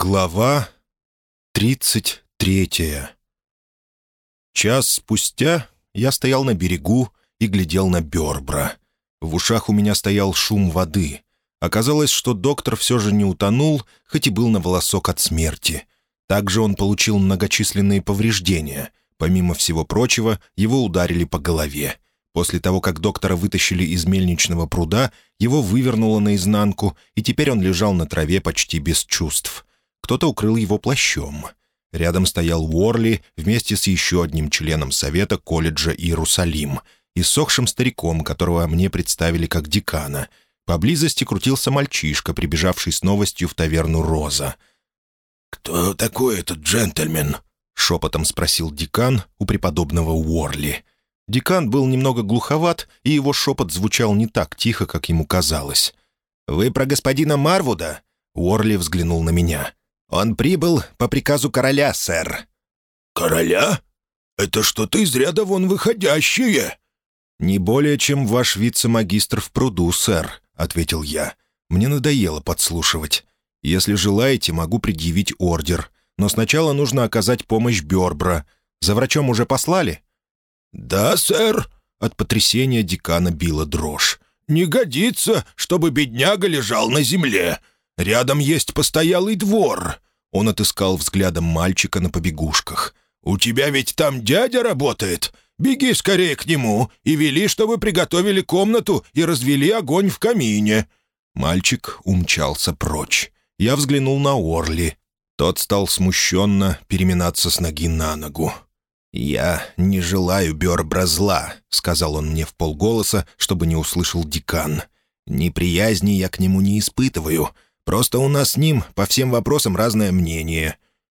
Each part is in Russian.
Глава тридцать третья Час спустя я стоял на берегу и глядел на Бёрбра. В ушах у меня стоял шум воды. Оказалось, что доктор все же не утонул, хоть и был на волосок от смерти. Также он получил многочисленные повреждения. Помимо всего прочего, его ударили по голове. После того, как доктора вытащили из мельничного пруда, его вывернуло наизнанку, и теперь он лежал на траве почти без чувств. Кто-то укрыл его плащом. Рядом стоял Уорли вместе с еще одним членом совета колледжа Иерусалим и сохшим стариком, которого мне представили как декана. Поблизости крутился мальчишка, прибежавший с новостью в таверну «Роза». «Кто такой этот джентльмен?» — шепотом спросил декан у преподобного Уорли. Декан был немного глуховат, и его шепот звучал не так тихо, как ему казалось. «Вы про господина Марвуда?» Уорли взглянул на меня. «Он прибыл по приказу короля, сэр». «Короля? Это что-то из ряда вон выходящее». «Не более, чем ваш вице-магистр в пруду, сэр», — ответил я. «Мне надоело подслушивать. Если желаете, могу предъявить ордер. Но сначала нужно оказать помощь Бёрбра. За врачом уже послали?» «Да, сэр», — от потрясения декана била дрожь. «Не годится, чтобы бедняга лежал на земле. Рядом есть постоялый двор». Он отыскал взглядом мальчика на побегушках. «У тебя ведь там дядя работает. Беги скорее к нему и вели, чтобы приготовили комнату и развели огонь в камине». Мальчик умчался прочь. Я взглянул на Орли. Тот стал смущенно переминаться с ноги на ногу. «Я не желаю Бёрбра зла», — сказал он мне в полголоса, чтобы не услышал декан. «Неприязни я к нему не испытываю. Просто у нас с ним по всем вопросам разное мнение».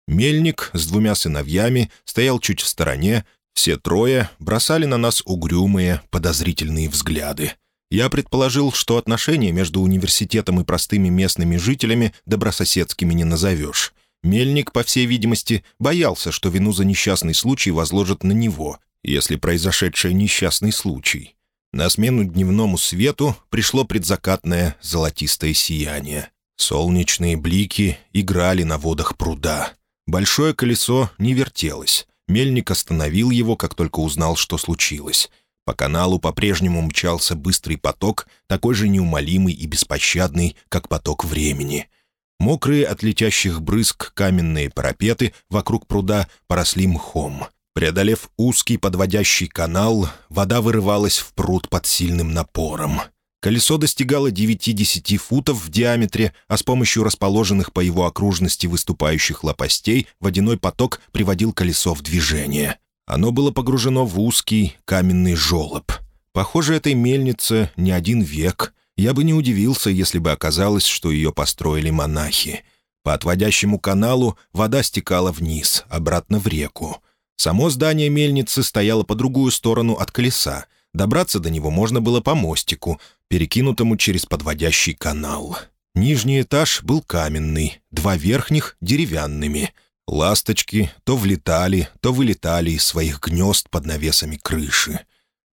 Мельник с двумя сыновьями стоял чуть в стороне, все трое бросали на нас угрюмые, подозрительные взгляды. Я предположил, что отношения между университетом и простыми местными жителями добрососедскими не назовешь. Мельник, по всей видимости, боялся, что вину за несчастный случай возложат на него, если произошедший несчастный случай. На смену дневному свету пришло предзакатное золотистое сияние. Солнечные блики играли на водах пруда. Большое колесо не вертелось. Мельник остановил его, как только узнал, что случилось. По каналу по-прежнему мчался быстрый поток, такой же неумолимый и беспощадный, как поток времени — Мокрые от летящих брызг каменные парапеты вокруг пруда поросли мхом. Преодолев узкий подводящий канал, вода вырывалась в пруд под сильным напором. Колесо достигало 9-10 футов в диаметре, а с помощью расположенных по его окружности выступающих лопастей водяной поток приводил колесо в движение. Оно было погружено в узкий каменный желоб. Похоже, этой мельнице не один век, я бы не удивился, если бы оказалось, что ее построили монахи. По отводящему каналу вода стекала вниз, обратно в реку. Само здание мельницы стояло по другую сторону от колеса. Добраться до него можно было по мостику, перекинутому через подводящий канал. Нижний этаж был каменный, два верхних — деревянными. Ласточки то влетали, то вылетали из своих гнезд под навесами крыши.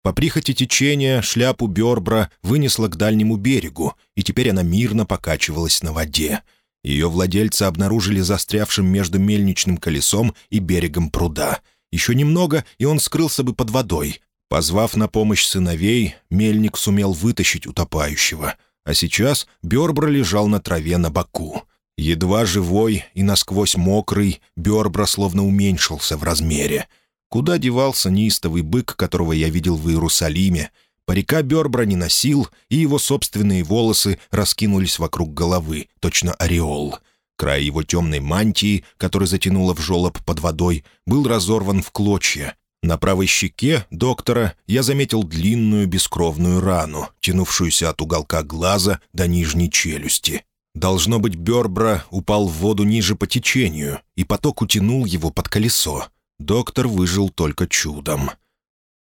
По прихоти течения шляпу Бёрбра вынесла к дальнему берегу, и теперь она мирно покачивалась на воде. Ее владельцы обнаружили застрявшим между мельничным колесом и берегом пруда. Еще немного, и он скрылся бы под водой. Позвав на помощь сыновей, мельник сумел вытащить утопающего. А сейчас Бёрбра лежал на траве на боку. Едва живой и насквозь мокрый, Бёрбра словно уменьшился в размере — Куда девался неистовый бык, которого я видел в Иерусалиме? Парика Бёрбра не носил, и его собственные волосы раскинулись вокруг головы, точно ореол. Край его темной мантии, который затянуло в жолоб под водой, был разорван в клочья. На правой щеке доктора я заметил длинную бескровную рану, тянувшуюся от уголка глаза до нижней челюсти. Должно быть, Бёрбра упал в воду ниже по течению, и поток утянул его под колесо. Доктор выжил только чудом.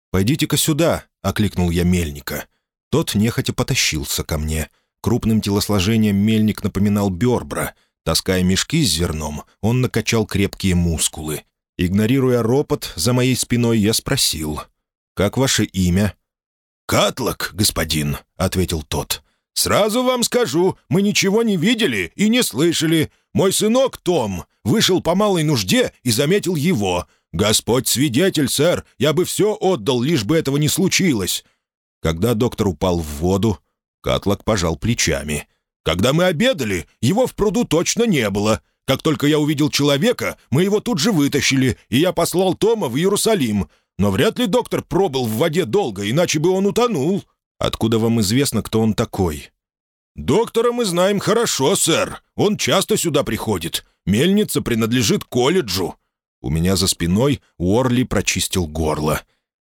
«Пойдите-ка сюда», — окликнул я мельника. Тот нехотя потащился ко мне. Крупным телосложением мельник напоминал Бёрбра. Таская мешки с зерном, он накачал крепкие мускулы. Игнорируя ропот, за моей спиной я спросил. «Как ваше имя?» «Катлок, господин», — ответил тот. «Сразу вам скажу, мы ничего не видели и не слышали. Мой сынок Том вышел по малой нужде и заметил его. Господь свидетель, сэр, я бы все отдал, лишь бы этого не случилось». Когда доктор упал в воду, Катлок пожал плечами. «Когда мы обедали, его в пруду точно не было. Как только я увидел человека, мы его тут же вытащили, и я послал Тома в Иерусалим. Но вряд ли доктор пробыл в воде долго, иначе бы он утонул». «Откуда вам известно, кто он такой?» «Доктора мы знаем хорошо, сэр. Он часто сюда приходит. Мельница принадлежит колледжу». У меня за спиной Уорли прочистил горло.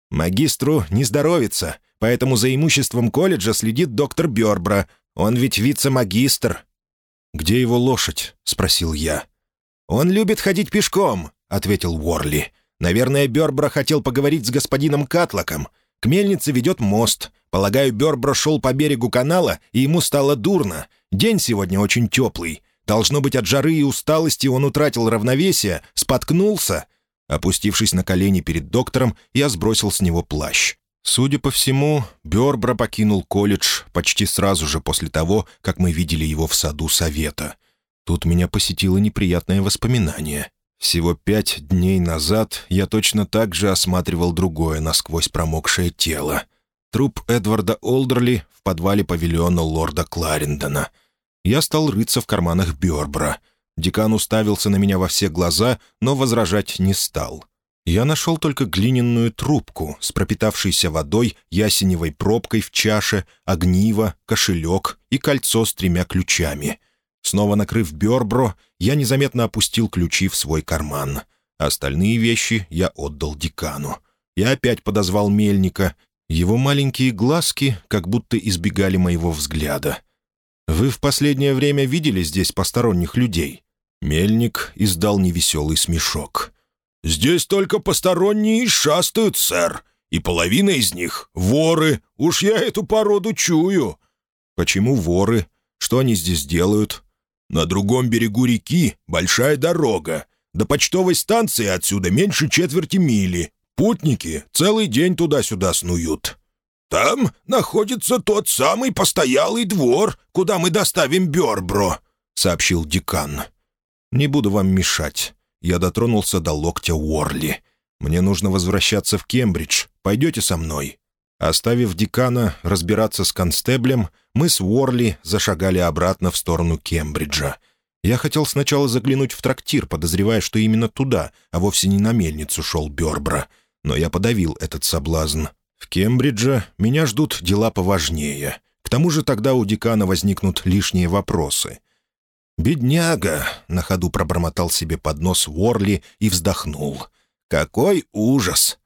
«Магистру не здоровится, поэтому за имуществом колледжа следит доктор Бёрбра. Он ведь вице-магистр». «Где его лошадь?» — спросил я. «Он любит ходить пешком», — ответил Уорли. «Наверное, Бёрбра хотел поговорить с господином Катлоком. К мельнице ведет мост. Полагаю, Бёрбро шел по берегу канала, и ему стало дурно. День сегодня очень теплый. Должно быть, от жары и усталости он утратил равновесие, споткнулся. Опустившись на колени перед доктором, я сбросил с него плащ. Судя по всему, Бёрбро покинул колледж почти сразу же после того, как мы видели его в саду совета. Тут меня посетило неприятное воспоминание. Всего пять дней назад я точно так же осматривал другое насквозь промокшее тело. Труп Эдварда Олдерли в подвале павильона лорда Кларендона. Я стал рыться в карманах Бёрбра. Декан уставился на меня во все глаза, но возражать не стал. Я нашел только глиняную трубку с пропитавшейся водой, ясеневой пробкой в чаше, огниво, кошелек и кольцо с тремя ключами — Снова накрыв Бёрбро, я незаметно опустил ключи в свой карман. Остальные вещи я отдал декану. Я опять подозвал мельника. Его маленькие глазки как будто избегали моего взгляда. «Вы в последнее время видели здесь посторонних людей?» Мельник издал невеселый смешок. «Здесь только посторонние шастают, сэр, и половина из них — воры. Уж я эту породу чую». «Почему воры? Что они здесь делают?» На другом берегу реки большая дорога. До почтовой станции отсюда меньше четверти мили. Путники целый день туда-сюда снуют. Там находится тот самый постоялый двор, куда мы доставим Бёрбро», — сообщил декан. «Не буду вам мешать». Я дотронулся до локтя Уорли. «Мне нужно возвращаться в Кембридж. Пойдете со мной?» Оставив декана разбираться с констеблем, мы с Уорли зашагали обратно в сторону Кембриджа. Я хотел сначала заглянуть в трактир, подозревая, что именно туда, а вовсе не на мельницу шел Бёрбра. Но я подавил этот соблазн. В Кембридже меня ждут дела поважнее. К тому же тогда у декана возникнут лишние вопросы. «Бедняга!» — на ходу пробормотал себе под нос Уорли и вздохнул. «Какой ужас!»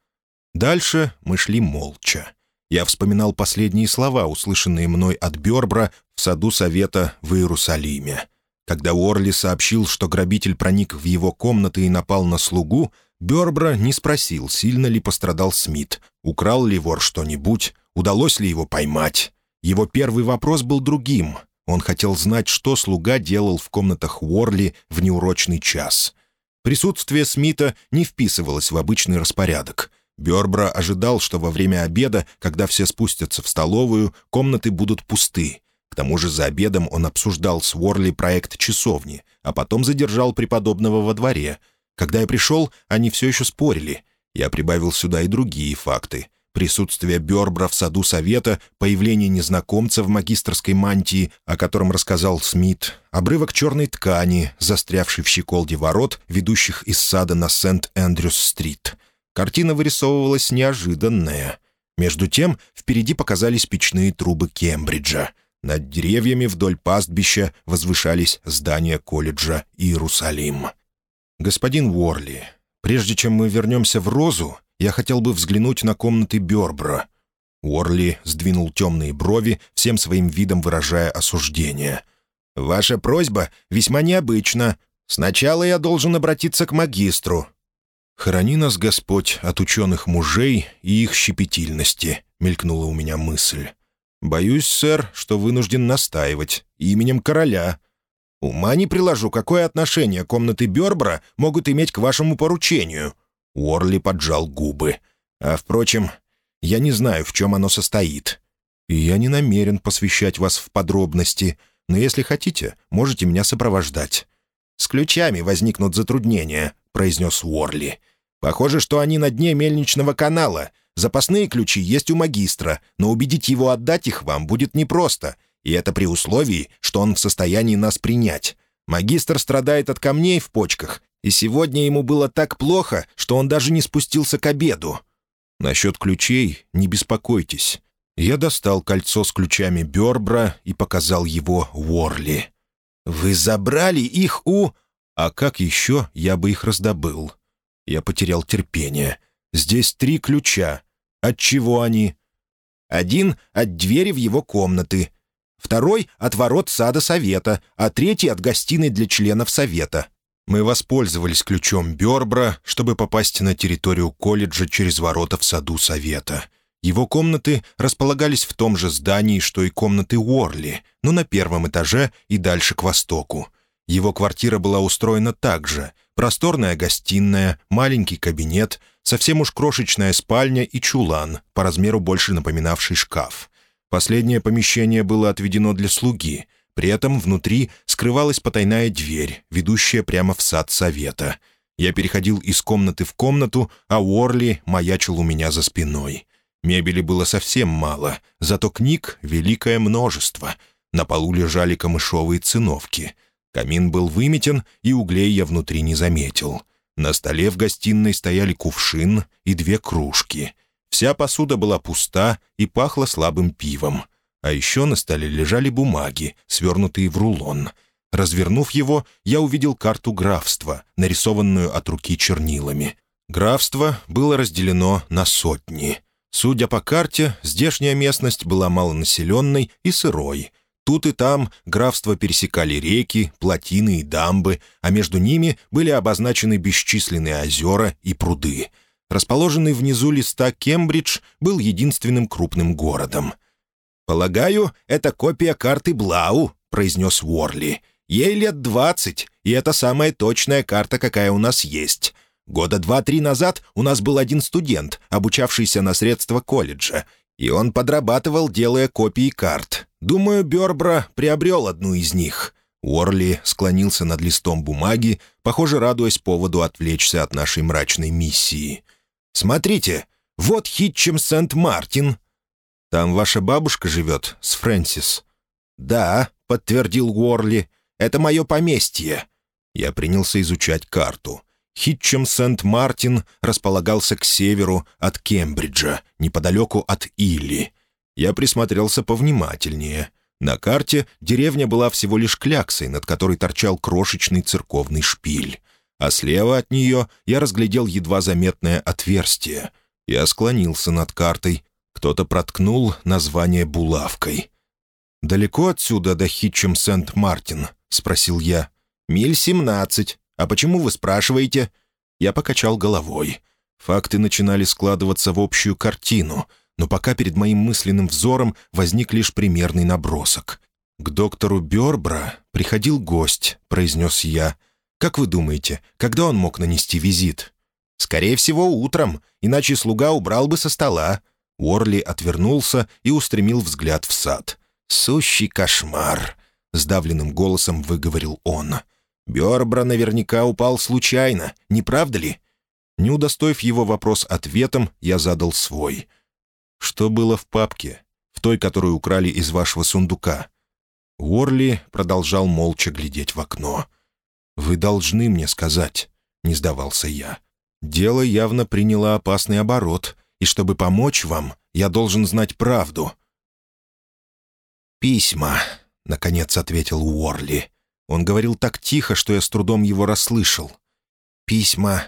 Дальше мы шли молча. Я вспоминал последние слова, услышанные мной от Бёрбра в саду совета в Иерусалиме. Когда Уорли сообщил, что грабитель проник в его комнаты и напал на слугу, Бёрбра не спросил, сильно ли пострадал Смит, украл ли вор что-нибудь, удалось ли его поймать. Его первый вопрос был другим. Он хотел знать, что слуга делал в комнатах Уорли в неурочный час. Присутствие Смита не вписывалось в обычный распорядок. Бёрбра ожидал, что во время обеда, когда все спустятся в столовую, комнаты будут пусты. К тому же за обедом он обсуждал с Уорли проект часовни, а потом задержал преподобного во дворе. Когда я пришел, они все еще спорили. Я прибавил сюда и другие факты. Присутствие Бёрбра в саду совета, появление незнакомца в магистрской мантии, о котором рассказал Смит, обрывок черной ткани, застрявший в щеколде ворот, ведущих из сада на Сент-Эндрюс-стрит — Картина вырисовывалась неожиданная. Между тем впереди показались печные трубы Кембриджа. Над деревьями вдоль пастбища возвышались здания колледжа Иерусалим. «Господин Уорли, прежде чем мы вернемся в Розу, я хотел бы взглянуть на комнаты Бёрбра». Уорли сдвинул темные брови, всем своим видом выражая осуждение. «Ваша просьба весьма необычна. Сначала я должен обратиться к магистру, «Храни нас, Господь, от ученых мужей и их щепетильности», — мелькнула у меня мысль. «Боюсь, сэр, что вынужден настаивать. Именем короля. Ума не приложу, какое отношение комнаты Бёрбра могут иметь к вашему поручению?» Уорли поджал губы. «А, впрочем, я не знаю, в чем оно состоит». И я не намерен посвящать вас в подробности, но если хотите, можете меня сопровождать». «С ключами возникнут затруднения», — произнес Уорли. «Похоже, что они на дне мельничного канала. Запасные ключи есть у магистра, но убедить его отдать их вам будет непросто, и это при условии, что он в состоянии нас принять. Магистр страдает от камней в почках, и сегодня ему было так плохо, что он даже не спустился к обеду. Насчет ключей не беспокойтесь. Я достал кольцо с ключами Бёрбра и показал его Уорли. «Вы забрали их у...» «А как еще я бы их раздобыл?» Я потерял терпение. «Здесь три ключа. От чего они?» «Один — от двери в его комнаты, второй — от ворот сада совета, а третий — от гостиной для членов совета. Мы воспользовались ключом Бёрбра, чтобы попасть на территорию колледжа через ворота в саду совета. Его комнаты располагались в том же здании, что и комнаты Уорли, но на первом этаже и дальше к востоку. Его квартира была устроена так же. Просторная гостиная, маленький кабинет, совсем уж крошечная спальня и чулан, по размеру больше напоминавший шкаф. Последнее помещение было отведено для слуги. При этом внутри скрывалась потайная дверь, ведущая прямо в сад совета. Я переходил из комнаты в комнату, а Уорли маячил у меня за спиной. Мебели было совсем мало, зато книг — великое множество. На полу лежали камышовые циновки. Камин был выметен, и углей я внутри не заметил. На столе в гостиной стояли кувшин и две кружки — Вся посуда была пуста и пахла слабым пивом. А еще на столе лежали бумаги, свернутые в рулон. Развернув его, я увидел карту графства, нарисованную от руки чернилами. Графство было разделено на сотни. Судя по карте, здешняя местность была малонаселенной и сырой. Тут и там графство пересекали реки, плотины и дамбы, а между ними были обозначены бесчисленные озера и пруды — Расположенный внизу листа Кембридж был единственным крупным городом. «Полагаю, это копия карты Блау», — произнес Уорли. «Ей лет двадцать, и это самая точная карта, какая у нас есть. Года два-три назад у нас был один студент, обучавшийся на средства колледжа, и он подрабатывал, делая копии карт. Думаю, Бёрбра приобрел одну из них». Уорли склонился над листом бумаги, похоже, радуясь поводу отвлечься от нашей мрачной миссии. Смотрите, вот Хитчем Сент-Мартин». «Там ваша бабушка живет с Фрэнсис?» «Да», — подтвердил Уорли, — «это мое поместье». Я принялся изучать карту. Хитчем Сент-Мартин располагался к северу от Кембриджа, неподалеку от Илли. Я присмотрелся повнимательнее. На карте деревня была всего лишь кляксой, над которой торчал крошечный церковный шпиль а слева от нее я разглядел едва заметное отверстие. Я склонился над картой. Кто-то проткнул название булавкой. «Далеко отсюда до Хитчем Сент-Мартин?» — спросил я. «Миль семнадцать. А почему вы спрашиваете?» Я покачал головой. Факты начинали складываться в общую картину, но пока перед моим мысленным взором возник лишь примерный набросок. «К доктору Бёрбра приходил гость», — произнес я. Как вы думаете, когда он мог нанести визит? Скорее всего, утром, иначе слуга убрал бы со стола. Уорли отвернулся и устремил взгляд в сад. «Сущий кошмар!» — сдавленным голосом выговорил он. «Бёрбра наверняка упал случайно, не правда ли?» Не удостоив его вопрос ответом, я задал свой. «Что было в папке? В той, которую украли из вашего сундука?» Уорли продолжал молча глядеть в окно. «Вы должны мне сказать», — не сдавался я. «Дело явно приняло опасный оборот, и чтобы помочь вам, я должен знать правду». «Письма», — наконец ответил Уорли. Он говорил так тихо, что я с трудом его расслышал. «Письма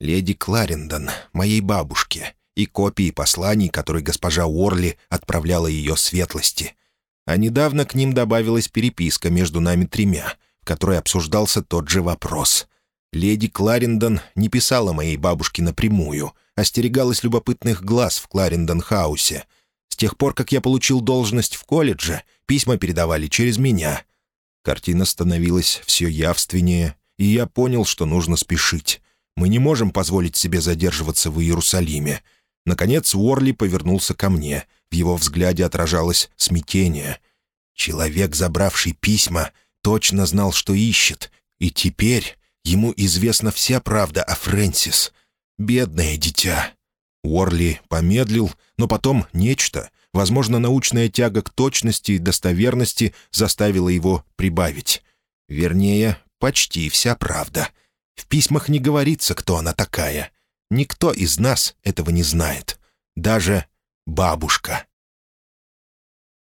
леди Кларендон, моей бабушке, и копии посланий, которые госпожа Уорли отправляла ее светлости. А недавно к ним добавилась переписка между нами тремя — которой обсуждался тот же вопрос. Леди Кларендон не писала моей бабушке напрямую, остерегалась любопытных глаз в Кларендон-хаусе. С тех пор, как я получил должность в колледже, письма передавали через меня. Картина становилась все явственнее, и я понял, что нужно спешить. Мы не можем позволить себе задерживаться в Иерусалиме. Наконец Уорли повернулся ко мне, В его взгляде отражалось смятение. Человек, забравший письма, точно знал, что ищет, и теперь ему известна вся правда о Фрэнсис. Бедное дитя. Уорли помедлил, но потом нечто, возможно, научная тяга к точности и достоверности заставила его прибавить. Вернее, почти вся правда. В письмах не говорится, кто она такая. Никто из нас этого не знает. Даже бабушка.